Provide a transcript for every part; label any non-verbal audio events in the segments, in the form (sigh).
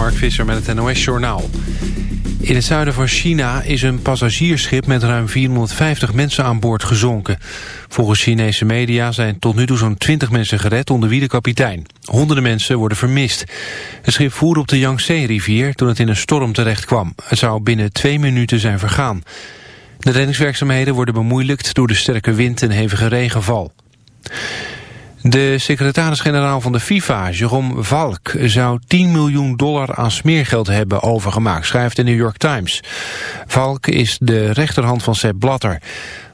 Mark Visser met het NOS-journaal. In het zuiden van China is een passagiersschip met ruim 450 mensen aan boord gezonken. Volgens Chinese media zijn tot nu toe zo'n 20 mensen gered onder wie de kapitein. Honderden mensen worden vermist. Het schip voer op de Yangtze-rivier toen het in een storm terecht kwam. Het zou binnen twee minuten zijn vergaan. De reddingswerkzaamheden worden bemoeilijkt door de sterke wind en hevige regenval. De secretaris-generaal van de FIFA, Jérôme Valk, zou 10 miljoen dollar aan smeergeld hebben overgemaakt, schrijft de New York Times. Valk is de rechterhand van Sepp Blatter.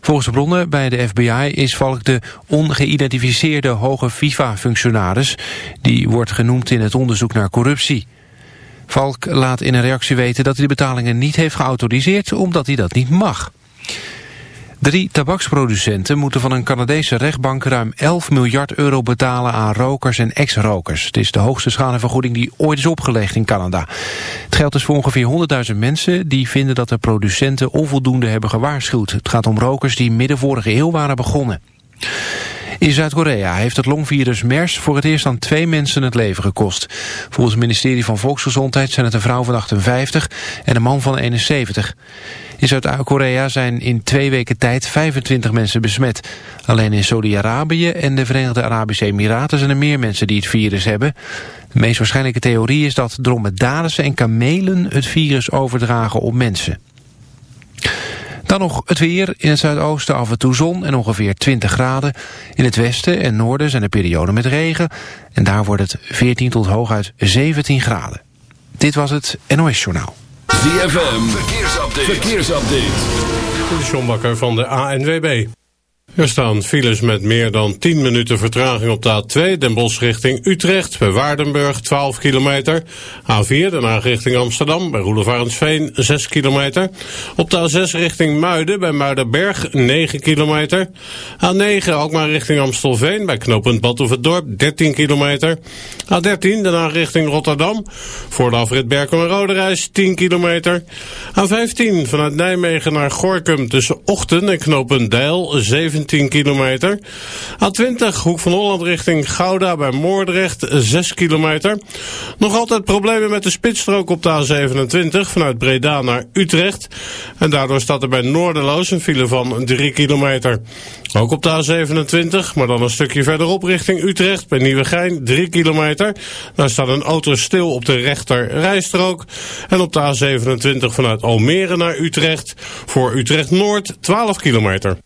Volgens de bronnen bij de FBI is Valk de ongeïdentificeerde hoge FIFA-functionaris, die wordt genoemd in het onderzoek naar corruptie. Valk laat in een reactie weten dat hij de betalingen niet heeft geautoriseerd omdat hij dat niet mag. Drie tabaksproducenten moeten van een Canadese rechtbank ruim 11 miljard euro betalen aan rokers en ex-rokers. Het is de hoogste schadevergoeding die ooit is opgelegd in Canada. Het geldt dus voor ongeveer 100.000 mensen die vinden dat de producenten onvoldoende hebben gewaarschuwd. Het gaat om rokers die midden vorige eeuw waren begonnen. In Zuid-Korea heeft het longvirus MERS voor het eerst aan twee mensen het leven gekost. Volgens het ministerie van Volksgezondheid zijn het een vrouw van 58 en een man van 71. In Zuid-Korea zijn in twee weken tijd 25 mensen besmet. Alleen in Saudi-Arabië en de Verenigde Arabische Emiraten zijn er meer mensen die het virus hebben. De meest waarschijnlijke theorie is dat dromedarissen en kamelen het virus overdragen op mensen. Dan nog het weer. In het zuidoosten af en toe zon en ongeveer 20 graden. In het westen en noorden zijn er perioden met regen. En daar wordt het 14 tot hooguit 17 graden. Dit was het NOS Journaal. ZFM, verkeersupdate. verkeersupdate. De John Bakker van de ANWB. Er staan files met meer dan 10 minuten vertraging op de A2, Den Bosch richting Utrecht, bij Waardenburg 12 kilometer. A4, daarna richting Amsterdam, bij Roelevarensveen 6 kilometer. Op de A6 richting Muiden, bij Muidenberg 9 kilometer. A9, ook maar richting Amstelveen, bij knooppunt Badhoevedorp 13 kilometer. A13, daarna richting Rotterdam, voor de afrit Berkel en Roderijs 10 kilometer. A15, vanuit Nijmegen naar Gorkum tussen Ochten en knooppunt Deil 17 10 kilometer. A20, Hoek van Holland richting Gouda bij Moordrecht, 6 kilometer. Nog altijd problemen met de spitsstrook op de A27 vanuit Breda naar Utrecht. En daardoor staat er bij Noorderloos een file van 3 kilometer. Ook op de A27, maar dan een stukje verderop richting Utrecht bij Nieuwegein, 3 kilometer. Daar staat een auto stil op de rechter rijstrook. En op de A27 vanuit Almere naar Utrecht voor Utrecht Noord, 12 kilometer.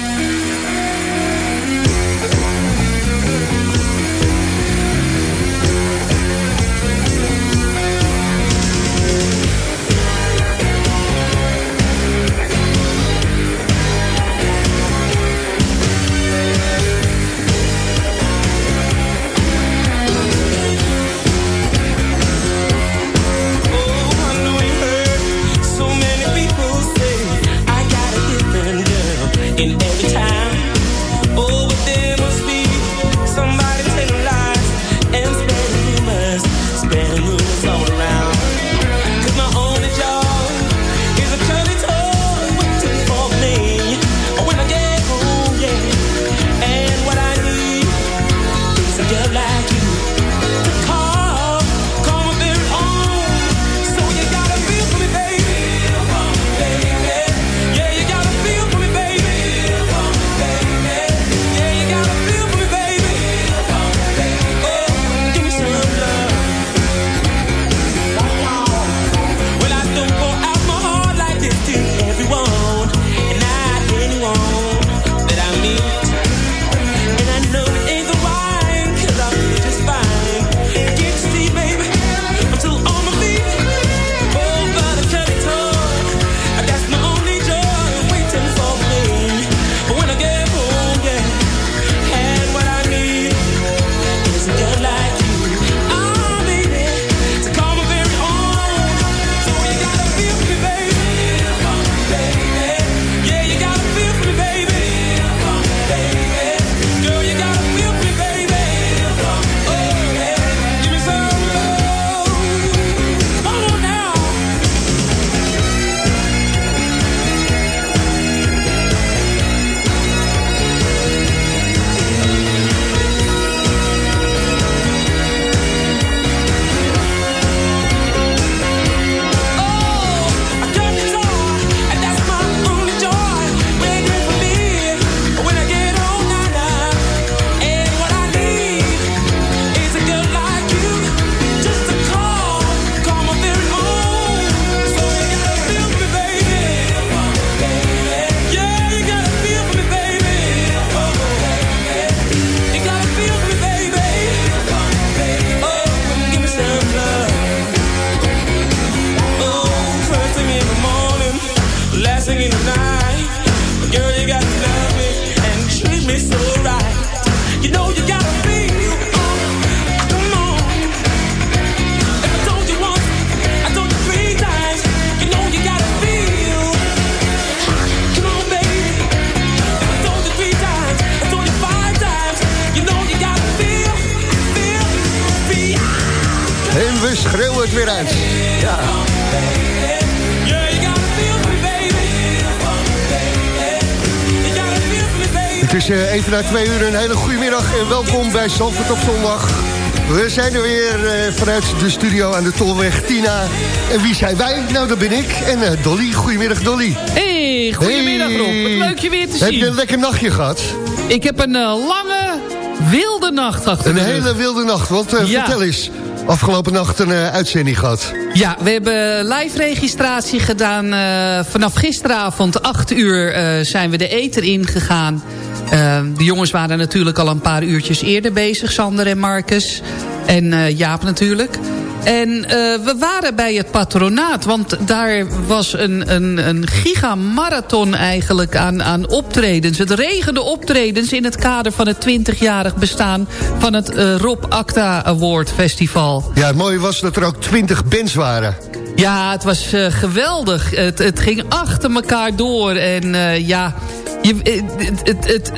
Weer uit. Ja. Het is uh, even na twee uur een hele goede middag en welkom bij Zandvoort op zondag. We zijn er weer uh, vanuit de studio aan de Tolweg Tina. En wie zijn wij? Nou, dat ben ik. En uh, Dolly. Goedemiddag, Dolly. Hey, goedemiddag hey. Rob. Wat leuk je weer te zien. Heb je een lekker nachtje gehad? Ik heb een lange, wilde nacht achter Een hele wilde nacht, want ja. vertel eens afgelopen nacht een uh, uitzending gehad. Ja, we hebben live registratie gedaan. Uh, vanaf gisteravond, 8 uur, uh, zijn we de eter ingegaan. de jongens waren natuurlijk al een paar uurtjes eerder bezig. Sander en Marcus. En Jaap natuurlijk. En uh, we waren bij het patronaat, want daar was een, een, een gigamarathon eigenlijk aan, aan optredens. Het regende optredens in het kader van het 20-jarig bestaan van het uh, Rob Acta Award Festival. Ja, het mooie was dat er ook 20 bands waren. Ja, het was uh, geweldig. Het, het ging achter elkaar door en ja... Je, het, het, het,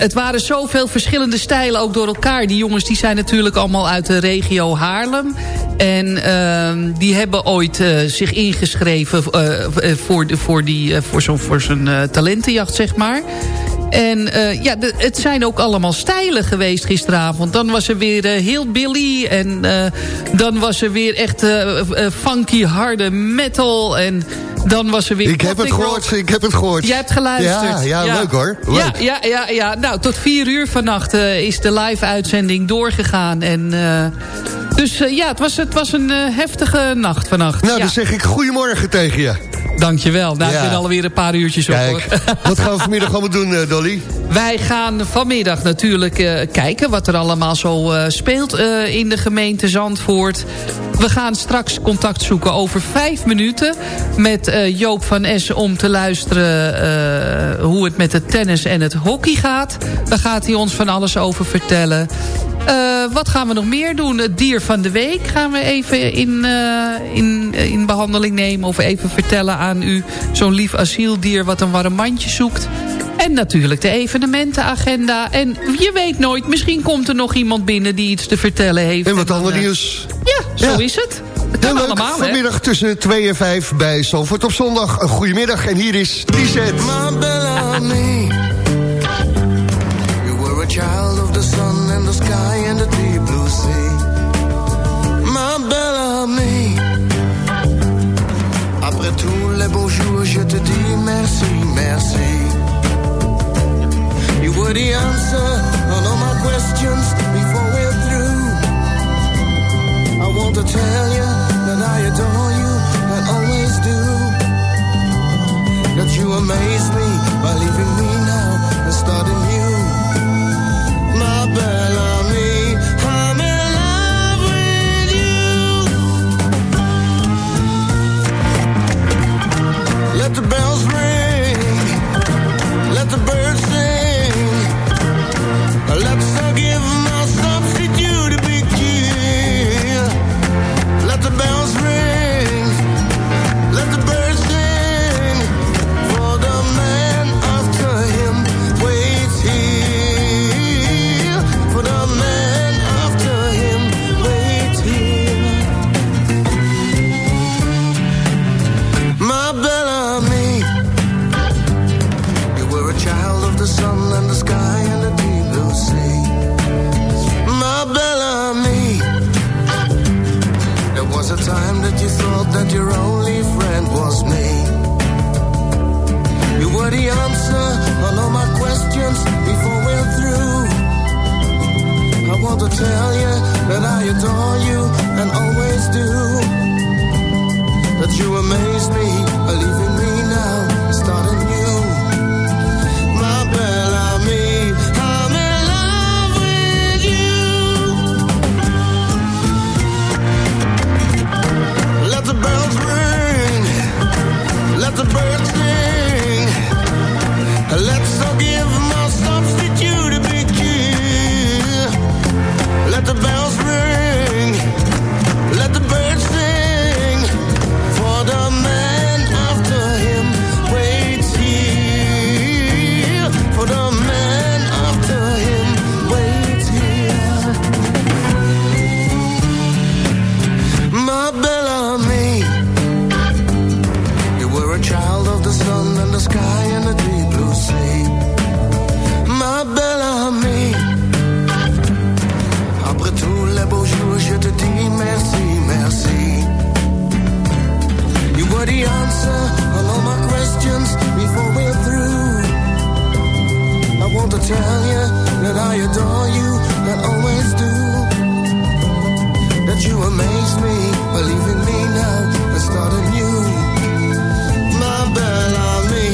het, waren zoveel verschillende stijlen ook door elkaar. Die jongens die zijn natuurlijk allemaal uit de regio Haarlem. En uh, die hebben ooit uh, zich ingeschreven uh, voor, voor, die, voor zo'n voor zo'n talentenjacht, zeg maar. En uh, ja, de, het zijn ook allemaal stijlen geweest gisteravond. Dan was er weer uh, heel Billy. En uh, dan was er weer echt funky harde metal. En dan was er weer... Ik heb het gehoord, ik heb het gehoord. Jij hebt geluisterd. Ja, ja, ja. leuk hoor. Leuk. Ja, ja, ja, ja, nou, tot vier uur vannacht is de live-uitzending doorgegaan. En dus ja, het was, het was een heftige nacht vannacht. Nou, ja. dan zeg ik goedemorgen tegen je. Dankjewel. Nou, ja. ik ben alweer een paar uurtjes Kijk, op. Hoor. (laughs) Wat gaan we vanmiddag allemaal doen, uh, Dolly? Wij gaan vanmiddag natuurlijk uh, kijken wat er allemaal zo uh, speelt in de gemeente Zandvoort. We gaan straks contact zoeken over vijf minuten met Joop van Es... om te luisteren hoe het met het tennis en het hockey gaat. Daar gaat hij ons van alles over vertellen. Uh, wat gaan we nog meer doen? Het dier van de week gaan we even in, uh, in, in behandeling nemen. Of even vertellen aan u zo'n lief asieldier wat een warm mandje zoekt. En natuurlijk de evenementenagenda. En je weet nooit, misschien komt er nog iemand binnen die iets te vertellen heeft. En wat ander nieuws. Ja, zo ja. is het. Dat kan leuk, allemaal, vanmiddag tussen 2 en 5 bij Zalvoort op zondag. Een goedemiddag en hier is T-Set. child of the sun and the sky merci. You were the answer on all my questions before we're through. I want to tell you that I adore you and always do. That you amaze me by leaving me now and starting new.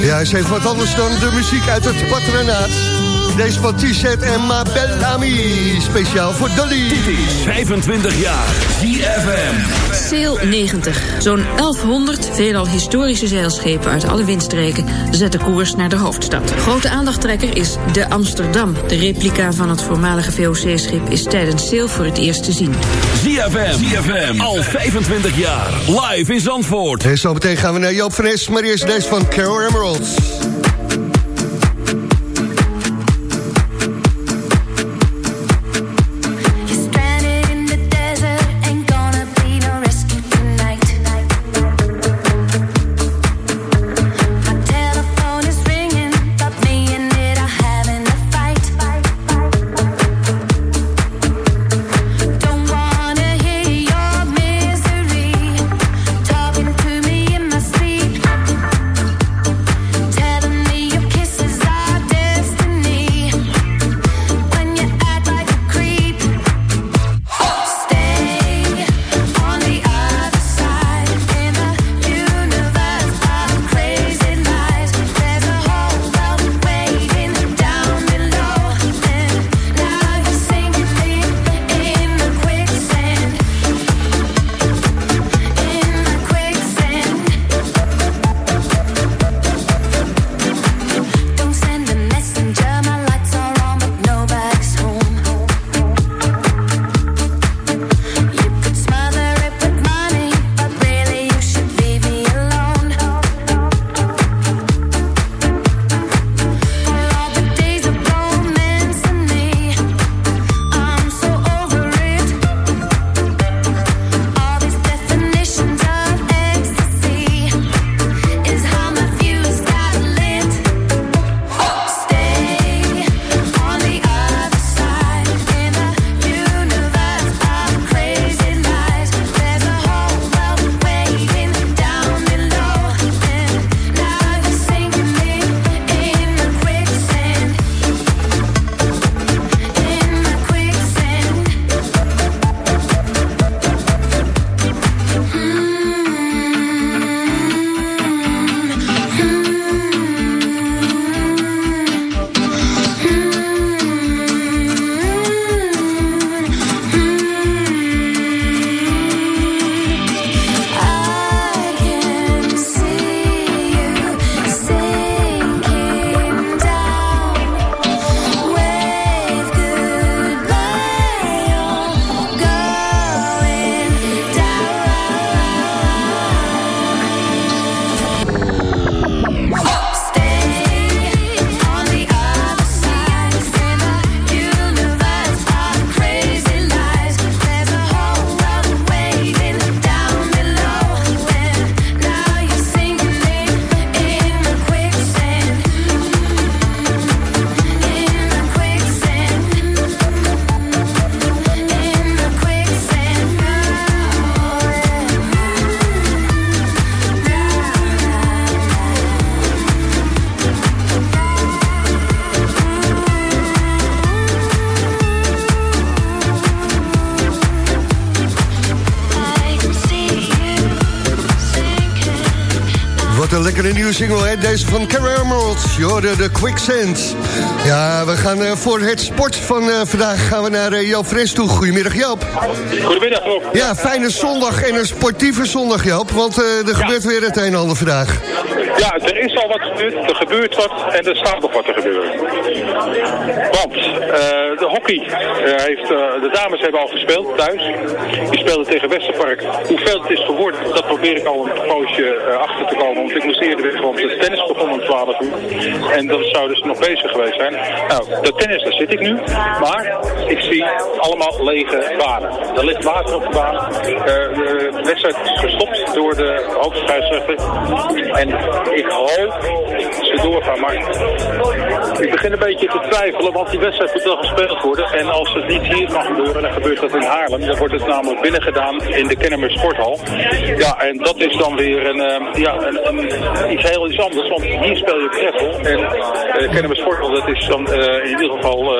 Ja, is even wat anders dan de muziek uit het patronaat. Deze van T-Set en Ma Belle Amie. Speciaal voor Dolly. 25 jaar. ZFM. Sail 90. Zo'n 1100 veelal historische zeilschepen uit alle windstreken zetten koers naar de hoofdstad. Grote aandachttrekker is de Amsterdam. De replica van het voormalige VOC-schip is tijdens Sail voor het eerst te zien. ZFM. ZFM. Al 25 jaar. Live in Zandvoort. En zo meteen gaan we naar Joop van Es, maar eerst deze van Carol Emeralds. Een lekkere nieuwe single, hè? Deze van. Je hoorde de Quicksand. Ja, we gaan eh, voor het sport van eh, vandaag gaan we naar uh, Joop Fres toe. Goedemiddag, Joop. Goedemiddag, Rob. Ja, fijne zondag en een sportieve zondag, Joop. Want eh, er gebeurt weer het een en ander vandaag. Ja, er is al wat gebeurd, er gebeurt wat en er staat nog wat te gebeuren. Want eh, de hockey eh, heeft, eh, de dames hebben al gespeeld thuis. Die speelden tegen Westerpark. Hoeveel het is geworden, dat probeer ik al een poosje achter te komen. Want ik moest eerder weg, want de tennis begon om 12 uur. En dat zou dus nog bezig geweest zijn. Nou, de tennis, daar zit ik nu. Maar ik zie allemaal lege banen. Er ligt water op de baan. De wedstrijd is gestopt door de hoofdscheidsrechter. En ik hoop dat ze doorgaan. Maar ik begin een beetje te twijfelen, want die wedstrijd moet wel gespeeld worden. En als het niet hier mag gebeuren, dan gebeurt dat in Haarlem. Dan wordt het namelijk binnen gedaan in de Kennemer Sporthal. Ja, en dat is dan weer een, eh, ja, een, een- iets heel iets anders, want hier speel je greffel. En uh, Kennemer Sporthal, dat is dan eh, in ieder geval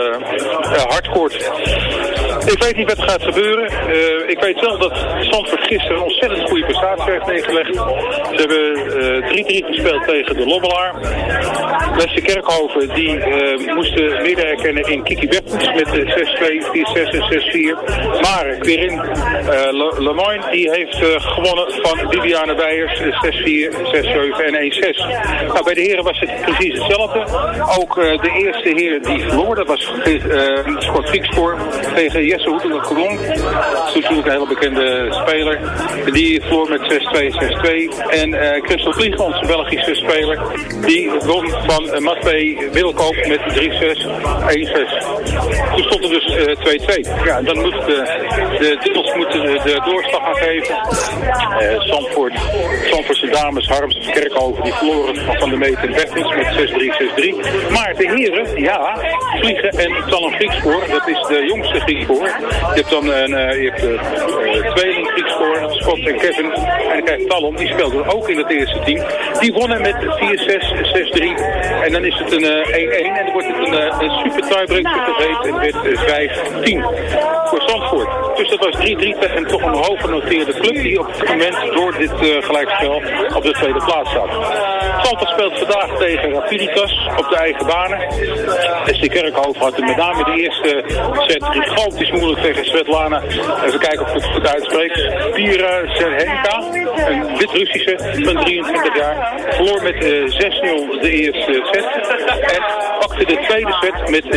hardcourt. Ik weet niet wat gaat gebeuren. Eh, ik weet wel dat Zandvoort gisteren een ontzettend goede prestatie heeft neergelegd. Ze hebben eh, 3-3 gespeeld tegen de Lobbelaar. Lesse Kerkhoven die eh, moesten midden herkennen in Kiki Beppens met eh, 6-2, 4-6 en 6-4. Maar Quirin eh Le- Lemoyne die heeft eh, gewonnen van Bibiane Weijers eh, 6-4, 6-7 en 1-6. Nou, bij de heren was het precies hetzelfde. Ook eh, de eerste heer die verloor, dat was eh Scott Fixpoor tegen Jesse dat Colon. Dat is natuurlijk een hele bekende speler. Die verloor met 6-2, 6-2. En eh Christel Vlieg, Belgische speler, die won van uh, Wilkoop met 3-6, 1-6. Toen stond er dus eh, 2-2. ja, dan moet de, de dubbels moeten de, doorslag gaan geven. Eh Zandvoort, Zandvoortse dames, Harms, Kerkhoven, die verloren van de Meet en Bertens met 6-3, 6-3. Maar de heren, ja, vliegen en Talon Griekspoor, dat is de jongste Griekspoor. Je hebt dan een uh, je hebt, uh, tweeling Griekspoor, Scott en Kevin. En dan krijgt Talon, die speelt ook in het eerste team. Die wonnen met 4-6, 6-3. En dan is het een 1-1 uh, en dan wordt het een, een super tiebreak gegeven. En het werd 5-10 voor Zandvoort. Dus dat was 3-3 tegen toch een hooggenoteerde club die op het moment door dit gelijkspel op de tweede plaats staat. Zandvoort speelt vandaag tegen Rapiditas op de eigen banen. SC Kerkhoven had met name de eerste set gigantisch moeilijk tegen Svetlana. Even kijken of ik het goed uitspreek. Pira Zerhenka, een Wit-Russische van 23 jaar. Verloor met uh, 6-0 de eerste set. En pakte de tweede set met 6-4.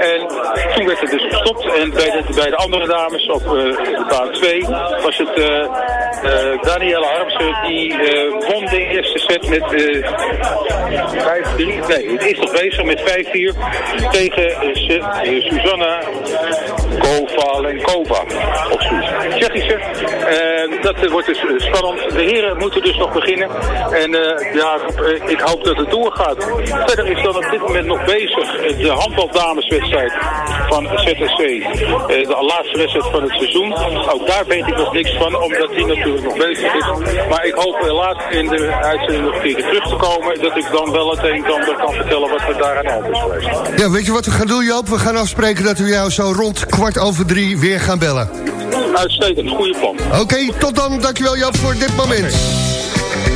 En toen werd het dus gestopt. En bij de, bij de andere dames op uh, baan 2 was het uh, uh, Danielle Harmsen die won de eerste set met 5-3. Nee, het is nog bezig met 5-4 tegen Susanna Kovalenkova. Of zoiets. Tsjechische. dat wordt dus spannend. De heren moeten dus nog beginnen. En ja, ik hoop dat het doorgaat. Verder is dan op dit moment nog bezig de handbaldameswedstrijd van ZSC. de laatste wedstrijd van het seizoen. Ook daar weet ik nog niks van, omdat die natuurlijk nog bezig is. Maar ik hoop later in de uitzending nog een keer terug te komen, dat ik dan wel het een en ander kan vertellen wat er daar aan hand is geweest. Ja, weet je wat we gaan doen Joop? We gaan afspreken dat we jou zo rond kwart over drie weer gaan bellen. Uitstekend, goede plan. Oké, okay, tot dan. Dankjewel Joop voor dit moment.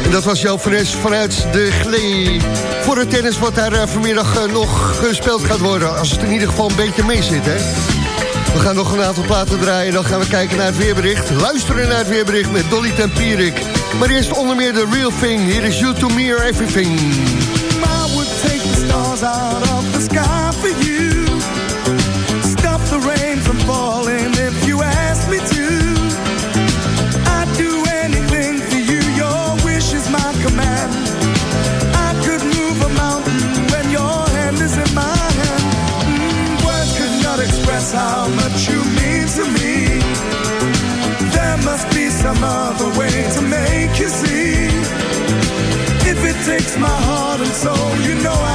En dat was Joop van Es vanuit de Glee. Voor het tennis wat daar uh, vanmiddag uh, nog gespeeld gaat worden. Als het in ieder geval een beetje mee zit, hè. We gaan nog een aantal platen draaien en dan gaan we kijken naar het weerbericht. Luisteren naar het weerbericht met Dolly Tempierik. Maar eerst onder meer The Real Thing. Hier is You To Me or Everything. I would take the stars out of the sky for you. Stop the rain from falling if you ask me to. I'd do anything for you, your wish is my command. I could move a mountain when your hand is in my hand. Mm, words could not express how much you mean to me. There must be some other way to see. If it takes my heart and soul, you know I'd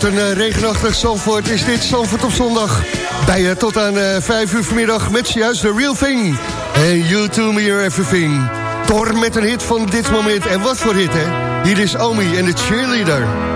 vanuit een eh, regenachtig Zandvoort is dit Zandvoort op zondag. Bij je tot aan eh 5 uur vanmiddag met juist The Real Thing. En You To Me You're Everything. Door met een hit van dit moment. En wat voor hit, hè? Hier is Omi en de cheerleader.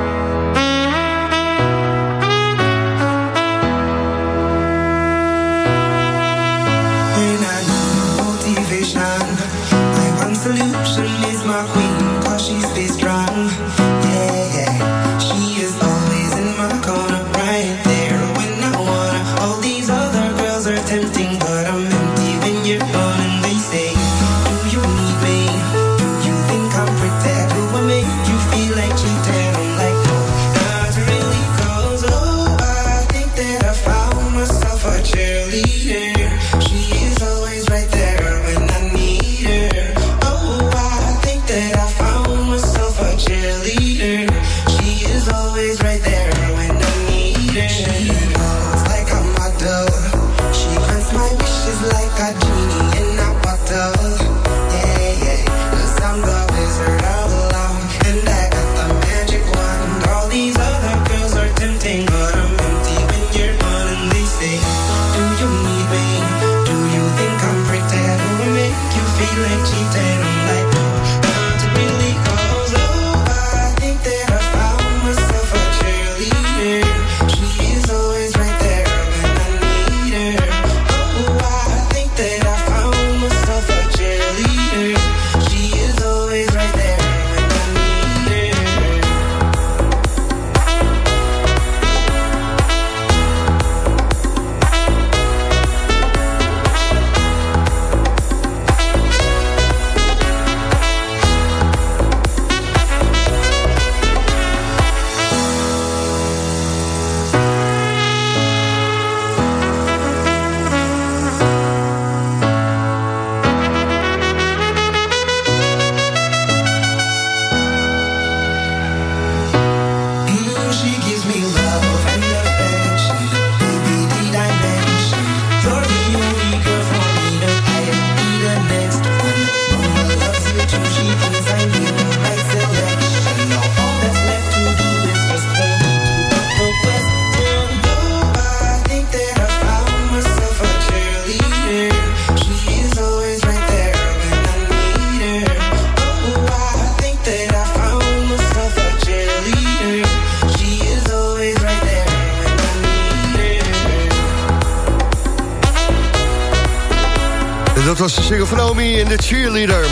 Cheerleader.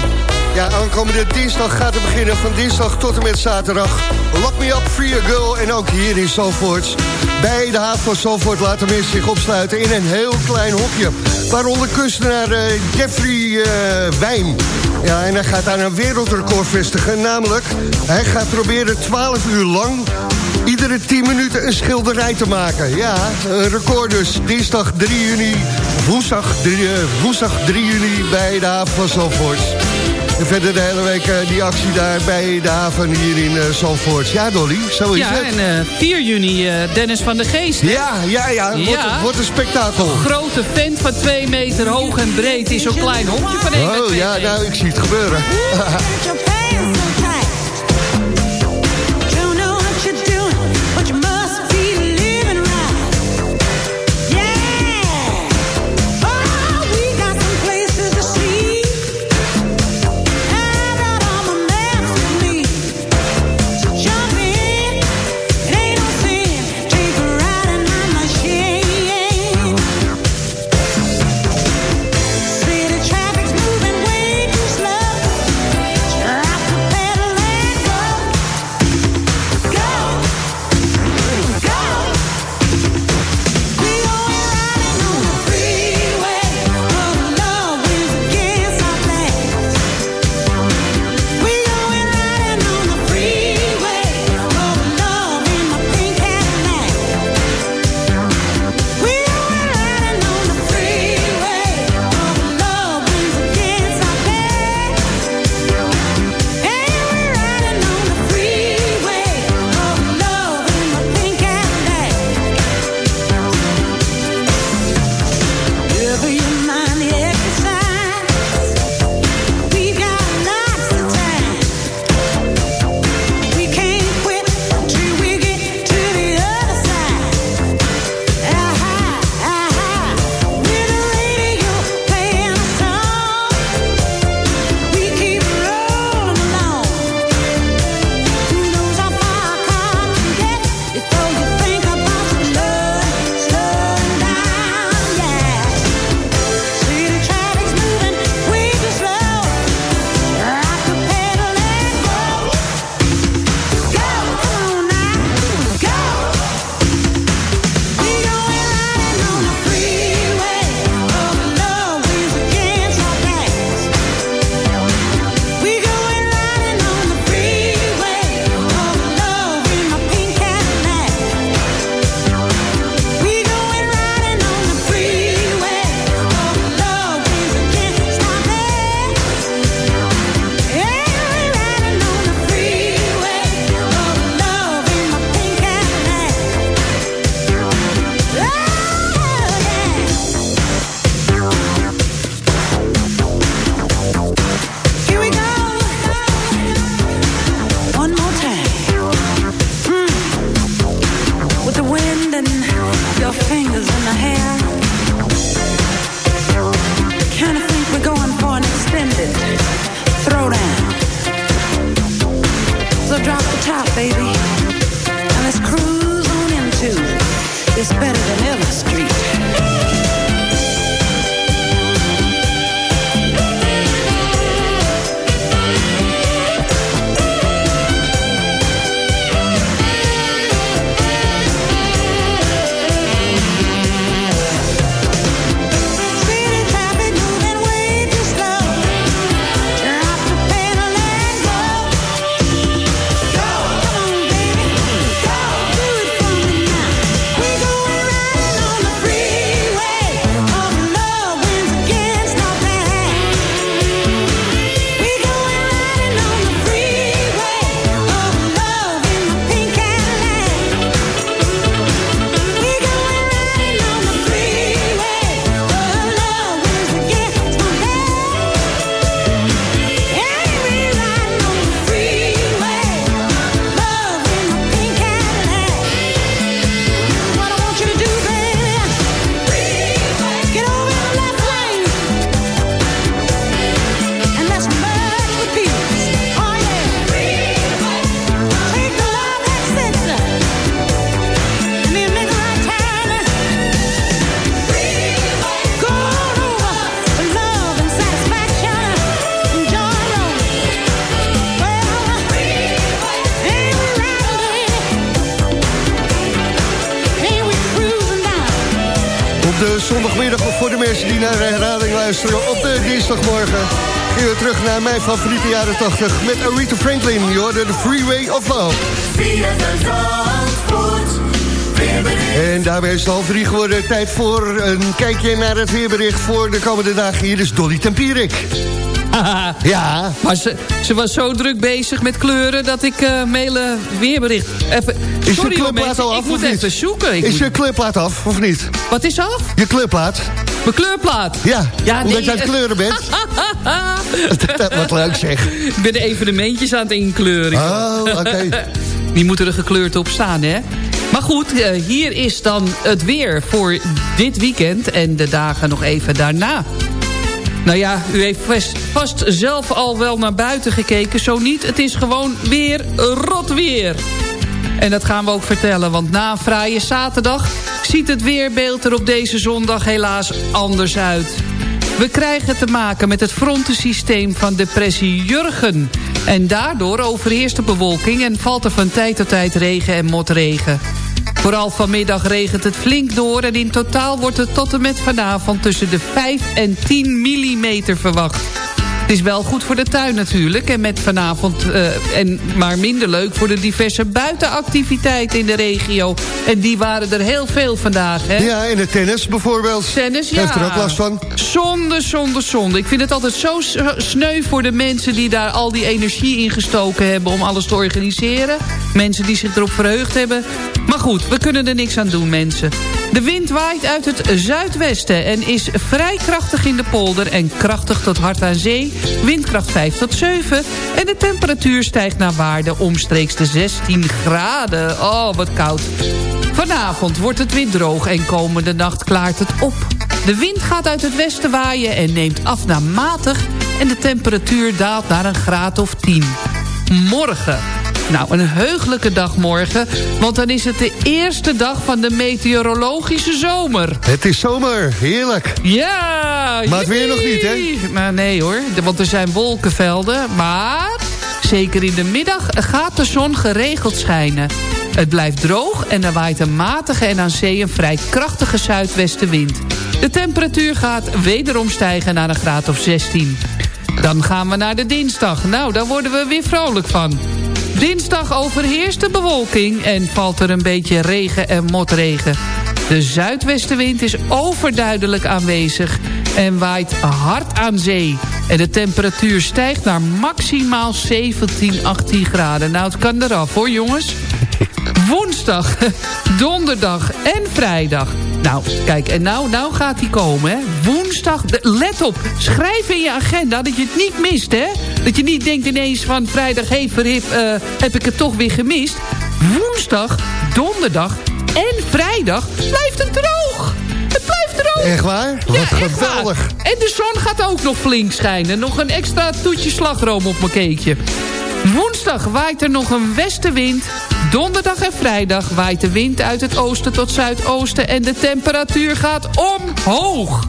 Ja, aankomende dinsdag gaat het beginnen van dinsdag tot en met zaterdag. Lock Me Up, Free a Girl en ook hier in Zalvoort. Bij de haven van Zalvoort laten mensen zich opsluiten in een heel klein hokje. Waaronder kunstenaar eh, Jeffrey eh, Wijn. Ja, en hij gaat daar een wereldrecord vestigen. Namelijk, hij gaat proberen 12 uur lang iedere 10 minuten een schilderij te maken. Ja, een record dus. Dinsdag 3 juni, woensdag 3, eh, woensdag 3 juni bij de haven van Zalvoort. En verder de hele week eh, die actie daar bij de haven hier in eh, Zalvoort. Ja, Dolly, zo is Ja, het. en eh, 4 juni eh, Dennis van de Geest. hè? Ja, ja, ja, wordt, Ja. wordt een spektakel. Grote vent van 2 meter hoog en breed is zo'n klein hondje van 1 meter. Oh ja, nou, ik zie het gebeuren. Voor de mensen die naar herhaling luisteren op de dinsdagmorgen. Gaan we terug naar mijn favoriete jaren 80 met Aretha Franklin. Je hoorde de Freeway of Love. En daarbij is het half drie geworden. Tijd voor een kijkje naar het weerbericht voor de komende dagen. Hier is Dolly Tempierik. (laughs) ja. Maar ze, ze was zo druk bezig met kleuren dat ik eh mailen weerbericht... Even, Is sorry je mensen, al af ik moet niet? even zoeken. Ik Is moet- je kleurplaat af, of niet? Wat is af? Je kleurplaat? Mijn kleurplaat. Ja, Ja, omdat nee, je aan het kleuren bent. (laughs) Wat leuk zeg. Ik ben de evenementjes aan het inkleuren. Oh, oké. (laughs) Die moeten er gekleurd op staan, hè? Maar goed, eh, hier is dan het weer voor dit weekend en de dagen nog even daarna. Nou ja, u heeft vast, zelf al wel naar buiten gekeken. Zo niet, het is gewoon weer rot weer. En dat gaan we ook vertellen, want na een fraaie zaterdag... ziet het weerbeeld er op deze zondag helaas anders uit. We krijgen te maken met het frontensysteem van depressie Jurgen. En daardoor overheerst de bewolking en valt er van tijd tot tijd regen en motregen. Vooral vanmiddag regent het flink door en in totaal wordt het tot en met vanavond tussen de 5 en 10 millimeter verwacht. Het is wel goed voor de tuin natuurlijk. En met vanavond, eh, en maar minder leuk voor de diverse buitenactiviteiten in de regio. En die waren er heel veel vandaag. Hè? Ja, en de tennis bijvoorbeeld. Tennis, ja. Heeft er ook last van? Zonde, zonde, zonde. Ik vind het altijd zo sneu voor de mensen die daar al die energie in gestoken hebben... om alles te organiseren. Mensen die zich erop verheugd hebben. Maar goed, we kunnen er niks aan doen, mensen. De wind waait uit het zuidwesten en is vrij krachtig in de polder... en krachtig tot hard aan zee, windkracht 5 tot 7... en de temperatuur stijgt naar waarde omstreeks de 16 graden. Oh, wat koud. Vanavond wordt het weer droog en komende nacht klaart het op. De wind gaat uit het westen waaien en neemt af naar matig... en de temperatuur daalt naar een graad of 10. Morgen. Nou, een heugelijke dag morgen, want dan is het de eerste dag van de meteorologische zomer. Het is zomer, heerlijk. Ja! Maar het weer nog niet, hè? Maar nee hoor, want er zijn wolkenvelden. Maar zeker in de middag gaat de zon geregeld schijnen. Het blijft droog en er waait een matige en aan zee een vrij krachtige zuidwestenwind. De temperatuur gaat wederom stijgen naar een graad of 16. Dan gaan we naar de dinsdag. Nou, daar worden we weer vrolijk van. Dinsdag overheerst de bewolking en valt er een beetje regen en motregen. De zuidwestenwind is overduidelijk aanwezig en waait hard aan zee. En de temperatuur stijgt naar maximaal 17, 18 graden. Nou, het kan eraf hoor, jongens. (laughs) Woensdag, (laughs) donderdag en vrijdag. Nou, kijk, en nou, nou gaat die komen, hè. Woensdag, let op, schrijf in je agenda dat je het niet mist, hè. Dat je niet denkt ineens van vrijdag, hé, verhip, eh, heb ik het toch weer gemist. Woensdag, donderdag en vrijdag blijft het droog. Het blijft droog. Echt waar? Wat Ja, waar. geweldig. En de zon gaat ook nog flink schijnen. Nog een extra toetje slagroom op mijn cakeje. Woensdag waait er nog een westenwind. Donderdag en vrijdag waait de wind uit het oosten tot zuidoosten... en de temperatuur gaat omhoog.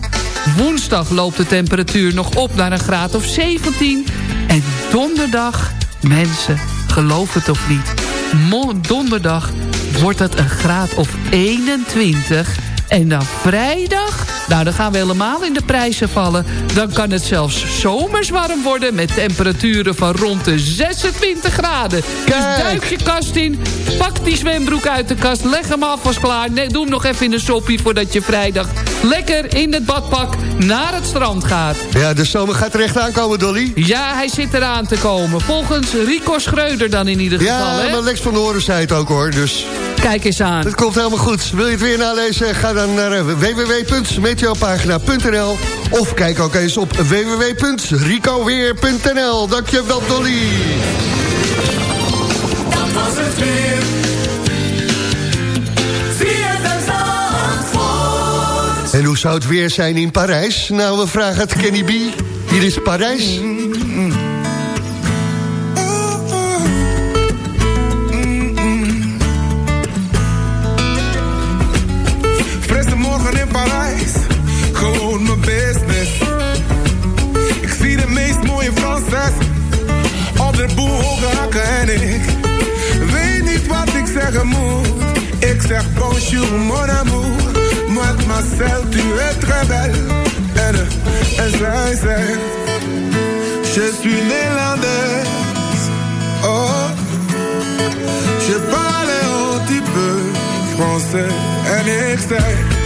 Woensdag loopt de temperatuur nog op naar een graad of 17. En donderdag, mensen, geloof het of niet... donderdag wordt het een graad of 21... En dan vrijdag, nou dan gaan we helemaal in de prijzen vallen. Dan kan het zelfs zomers warm worden met temperaturen van rond de 26 graden. Dus duik je kast in, pak die zwembroek uit de kast, leg hem af als klaar. Nee, doe hem nog even in een soppie voordat je vrijdag lekker in het badpak naar het strand gaat. Ja, de zomer gaat er echt aankomen, Dolly. Ja, hij zit eraan te komen. Volgens Rico Schreuder dan in ieder geval. Ja, hè? maar Lex van de Horen zei het ook hoor, dus Kijk eens aan. het komt helemaal goed. Wil je het weer nalezen? Ga dan naar eh, www.meteopagina.nl of kijk ook eens op www.ricoweer.nl. Dankjewel, Dolly. Dat was het weer. En hoe zou het weer zijn in Parijs? Nou, we vragen het Kenny B. Hier is Parijs. Frisse sur mon amour. Moi, ma sœur, tu es très belle. Elle, elle, elle, elle. Je suis néerlandaise. Oh, je parle un petit peu français. Elle est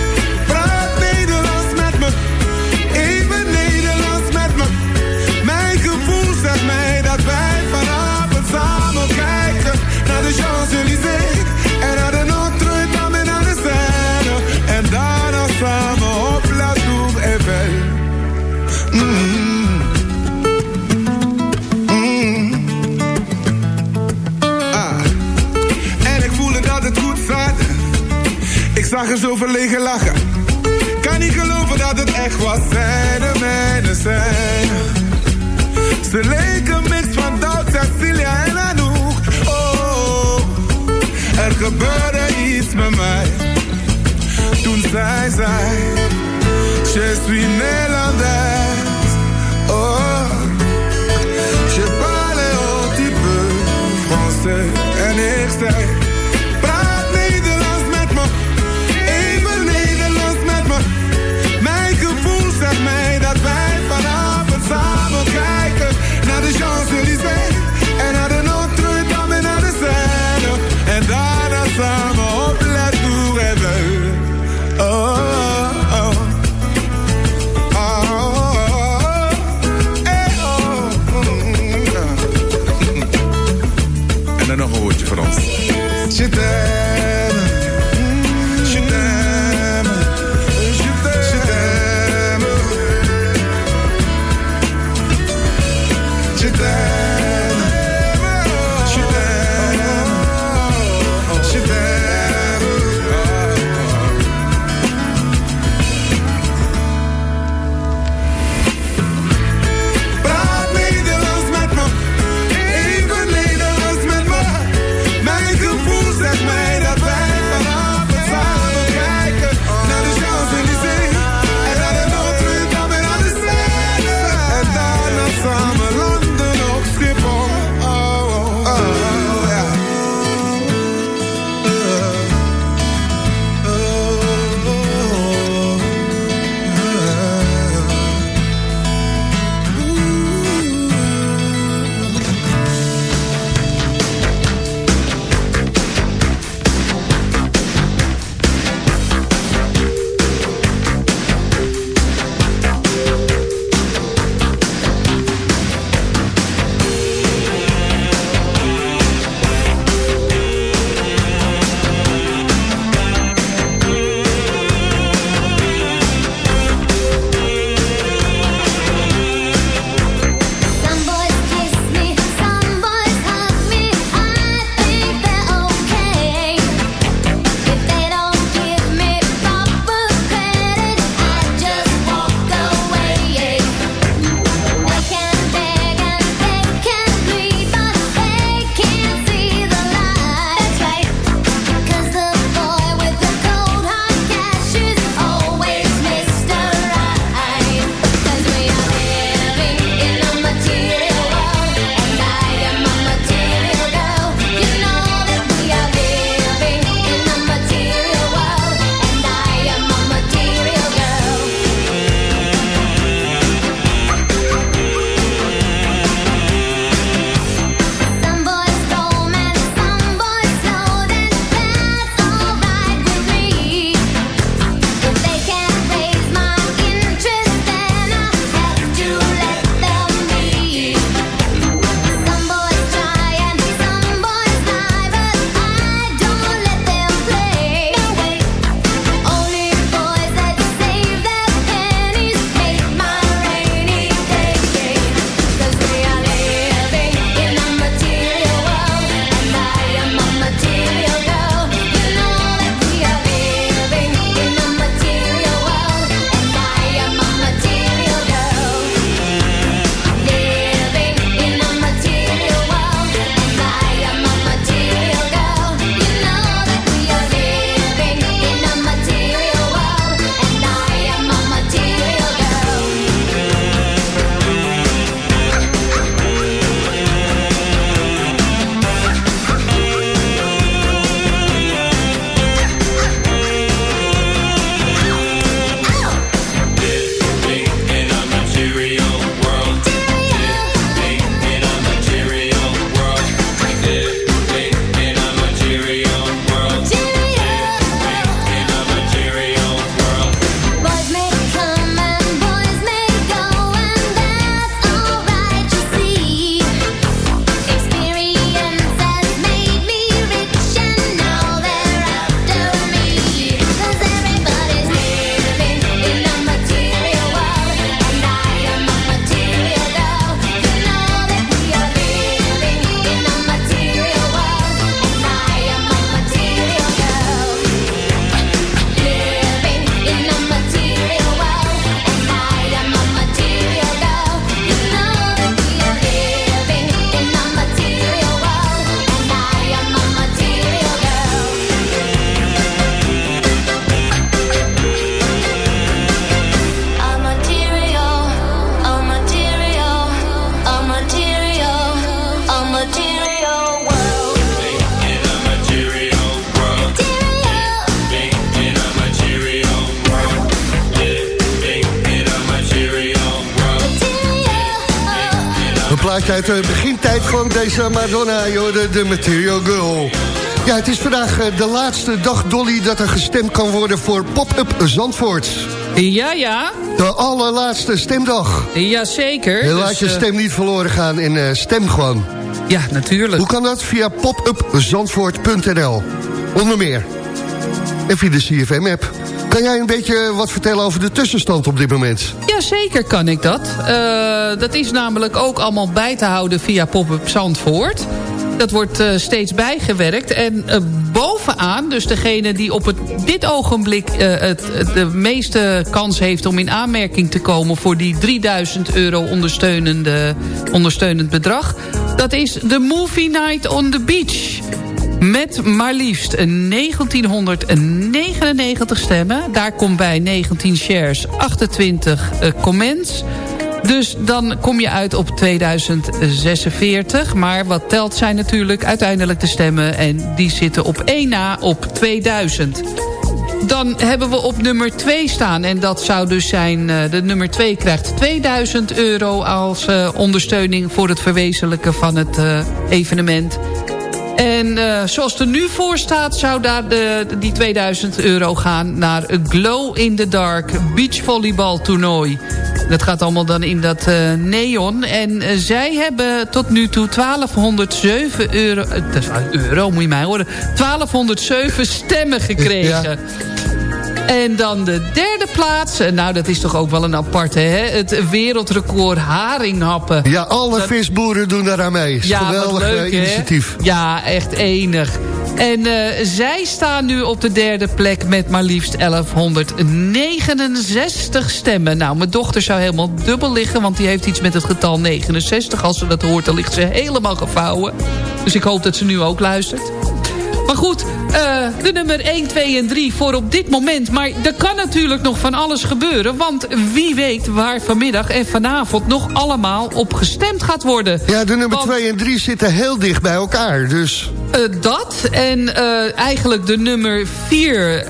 uit de begintijd van deze Madonna, joh, de, de Material Girl. Ja, het is vandaag eh, de laatste dag, Dolly, dat er gestemd kan worden voor Pop-Up Zandvoort. Ja, ja. De allerlaatste stemdag. Jazeker. En Dus, laat je eh, stem niet verloren gaan en eh, stem gewoon. Ja, natuurlijk. Hoe kan dat? Via popupzandvoort.nl. Onder meer. En via de CFM-app. Kan jij een beetje wat vertellen over de tussenstand op dit moment? Ja, zeker kan ik dat. Eh, dat is namelijk ook allemaal bij te houden via Pop-up Zandvoort. Dat wordt eh, steeds bijgewerkt. En eh, bovenaan, dus degene die op het, dit ogenblik het- de meeste kans heeft... om in aanmerking te komen voor die 3000 euro ondersteunende, ondersteunend bedrag... dat is de Movie Night on the Beach... Met maar liefst 1999 stemmen. Daar komt bij 19 shares, 28 eh, comments. Dus dan kom je uit op 2046. Maar wat telt zijn natuurlijk uiteindelijk de stemmen. En die zitten op 1 na op 2000. Dan hebben we op nummer 2 staan. En dat zou dus zijn, eh, de nummer 2 krijgt 2000 euro als eh, ondersteuning voor het verwezenlijken van het evenement. En eh, zoals het er nu voor staat, zou daar de, die 2000 euro gaan naar een Glow in the Dark beachvolleybal toernooi. Dat gaat allemaal dan in dat eh, neon. En eh, zij hebben tot nu toe 1207 euro... dat is euro, moet je mij horen. 1207 stemmen gekregen. En dan de derde plaats. Nou, dat is toch ook wel een aparte, hè? Het wereldrecord haringhappen. Ja, alle visboeren doen daaraan mee. Is Ja, Geweldig leuk, eh, hè? initiatief. Ja, echt enig. En eh, zij staan nu op de derde plek met maar liefst 1169 stemmen. Nou, mijn dochter zou helemaal dubbel liggen... want die heeft iets met het getal 69. Als ze dat hoort, dan ligt ze helemaal gevouwen. Dus ik hoop dat ze nu ook luistert. Goed, eh, de nummer 1, 2 en 3 voor op dit moment. Maar er kan natuurlijk nog van alles gebeuren. Want wie weet waar vanmiddag en vanavond nog allemaal op gestemd gaat worden. Ja, de nummer Want- 2 en 3 zitten heel dicht bij elkaar. Dus Eh, dat. En eh, eigenlijk de nummer 4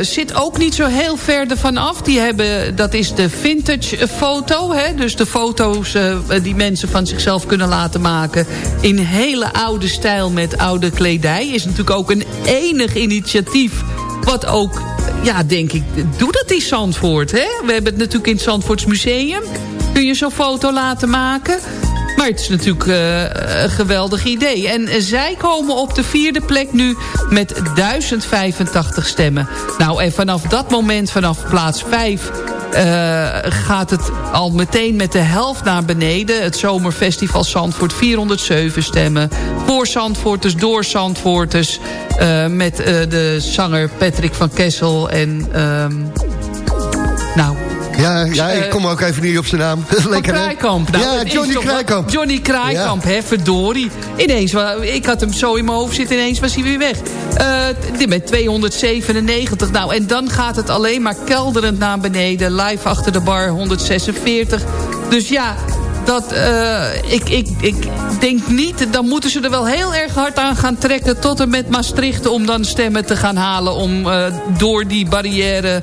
zit ook niet zo heel ver ervan af. Die hebben, dat is de vintage foto. Hè? Dus de foto's eh, die mensen van zichzelf kunnen laten maken... in hele oude stijl met oude kledij. Is natuurlijk ook een enig initiatief... wat ook, ja, denk ik, doe dat in Zandvoort. Hè? We hebben het natuurlijk in het Zandvoorts Museum. Kun je zo'n foto laten maken... Maar het is natuurlijk eh, een geweldig idee. En eh, zij komen op de vierde plek nu met 1085 stemmen. Nou, en vanaf dat moment, vanaf plaats 5... gaat het al meteen met de helft naar beneden. Het Zomerfestival Zandvoort, 407 stemmen. Voor Zandvoorters, door Zandvoorters. eh, met eh, de zanger Patrick van Kessel en... ehm, nou, ja, ja ik Eh, kom ook even niet op zijn naam. (laughs) Lekker, hè? Kraaikamp. Nou, ja, Johnny Kraaikamp. Johnny Kraaikamp, hè, verdorie. Ineens, ik had hem zo in mijn hoofd zitten, ineens was hij weer weg. Eh, met 297. Nou, en dan gaat het alleen maar kelderend naar beneden. Live achter de bar, 146. Dus ja, dat, eh, ik, ik, ik denk niet... dan moeten ze er wel heel erg hard aan gaan trekken... tot en met Maastricht om dan stemmen te gaan halen... om door die barrière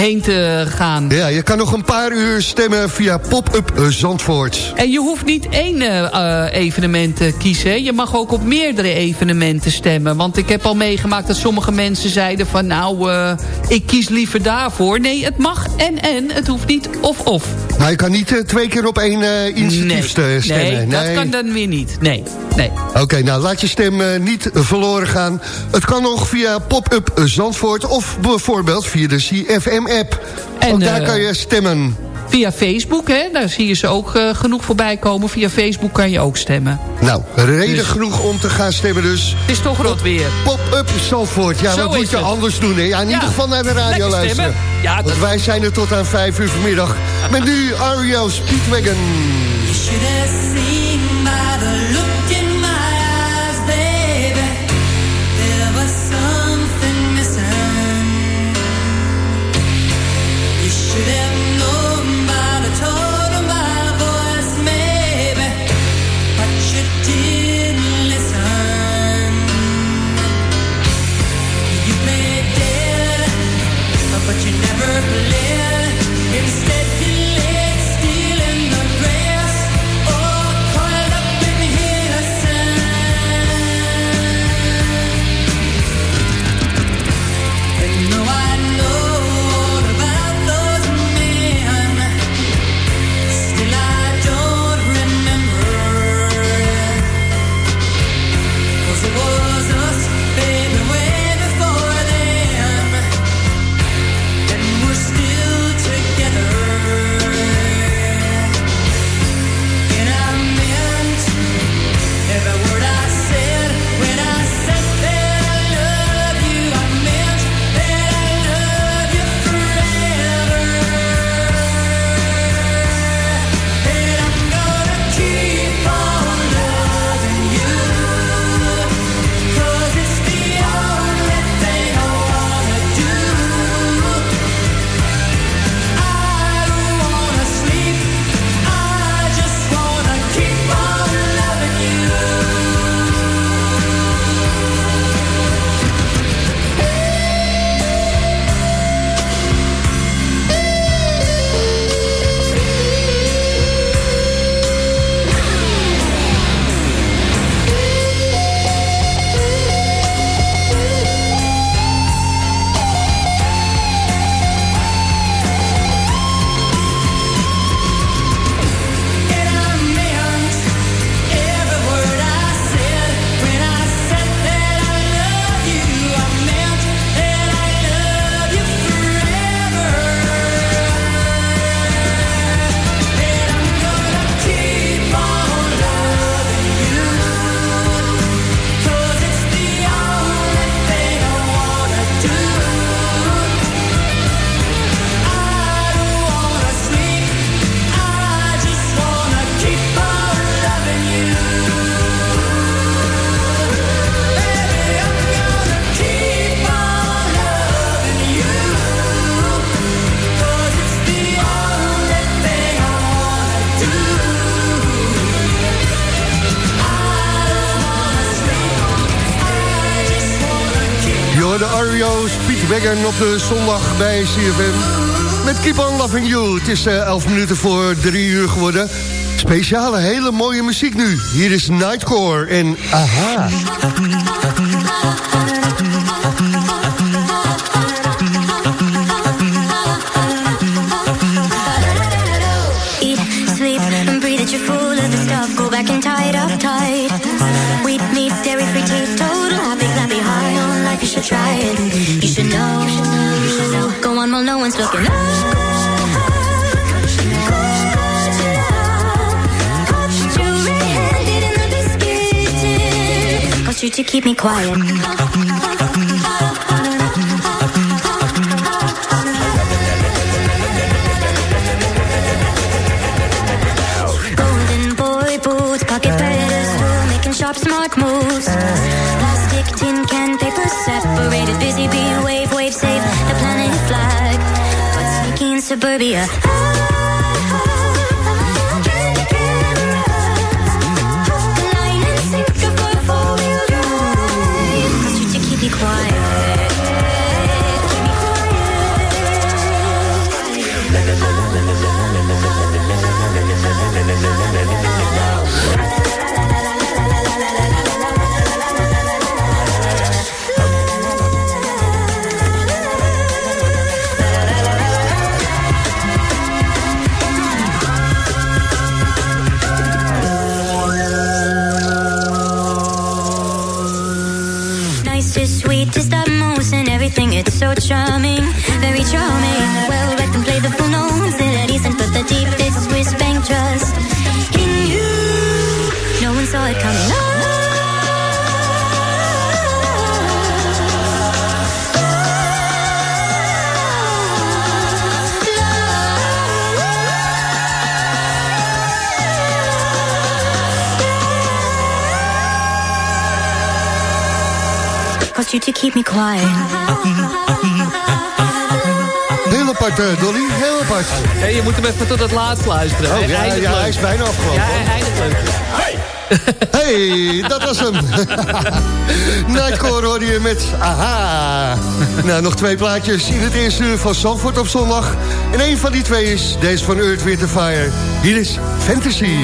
heen te gaan. Ja, je kan nog een paar uur stemmen via Pop-Up Zandvoort. En je hoeft niet één eh, eh, evenement te kiezen. Je mag ook op meerdere evenementen stemmen. Want ik heb al meegemaakt dat sommige mensen zeiden van... nou, eh, ik kies liever daarvoor. Nee, het mag en en. Het hoeft niet of-of. Maar je kan niet twee keer op één initiatief nee, stemmen. nee, dat kan dan weer niet. Nee, nee. Oké, nou laat je stem niet verloren gaan. Het kan nog via Pop-Up Zandvoort of bijvoorbeeld via de CFM-app. En, Ook daar eh, kan je stemmen. Via Facebook, hè, daar zie je ze ook eh, genoeg voorbij komen. Via Facebook kan je ook stemmen. Nou, reden Dus- genoeg om te gaan stemmen dus. Het is toch rot weer. Pop-Up Zandvoort. Ja, Zo wat moet je het. anders doen? Hè? Ja, in Ja, ieder geval naar de radio luisteren. Ja, dat- Want wij zijn er tot aan vijf uur vanmiddag. Met nu Ario Speedwagon. De REO Speedwagon op de zondag bij CFM. Met Keep On Loving You. Het is eh, 11 minuten voor 3 uur geworden. Speciale, hele mooie muziek nu. Hier is Nightcore en Aha. On while no one's looking. Ah, Cost you to keep me quiet. Golden boy boots, pocket pedestal, making sharp, smart moves. Plastic, tin can, paper separated. Busy bee, wave, wave, save the planet flag suburbia. It's so charming, very charming. Well read and play the full notes. They're decent, but the deepest Swiss bank trust in you. No one saw it coming. Ah. Cost you to keep me quiet. Ah. Apart, eh, Dolly. Heel apart. Hey, je moet hem even tot het laatst luisteren. Oh, Hij ja, ja, hij is bijna afgelopen. Ja, hij eindigt leuk. Hey, dat was hem. (laughs) Nightcore hoorde je met Aha. nou, nog twee plaatjes in het eerste uur van Zandvoort op zondag. En een van die twee is deze van Earth, Wind Fire. Hier is Fantasy.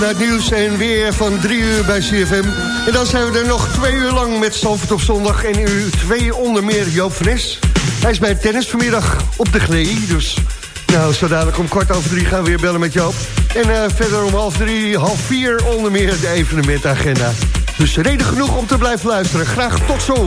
Naar het nieuws en weer van drie uur bij CFM. En dan zijn we er nog twee uur lang met Zandvoort op zondag. En u twee onder meer Joop Nes. Hij is bij tennis vanmiddag op de glee. Dus nou, zo dadelijk om kwart over drie gaan we weer bellen met Joop. En eh, verder om half drie, half vier onder meer de evenementagenda. Dus reden genoeg om te blijven luisteren. Graag tot zo.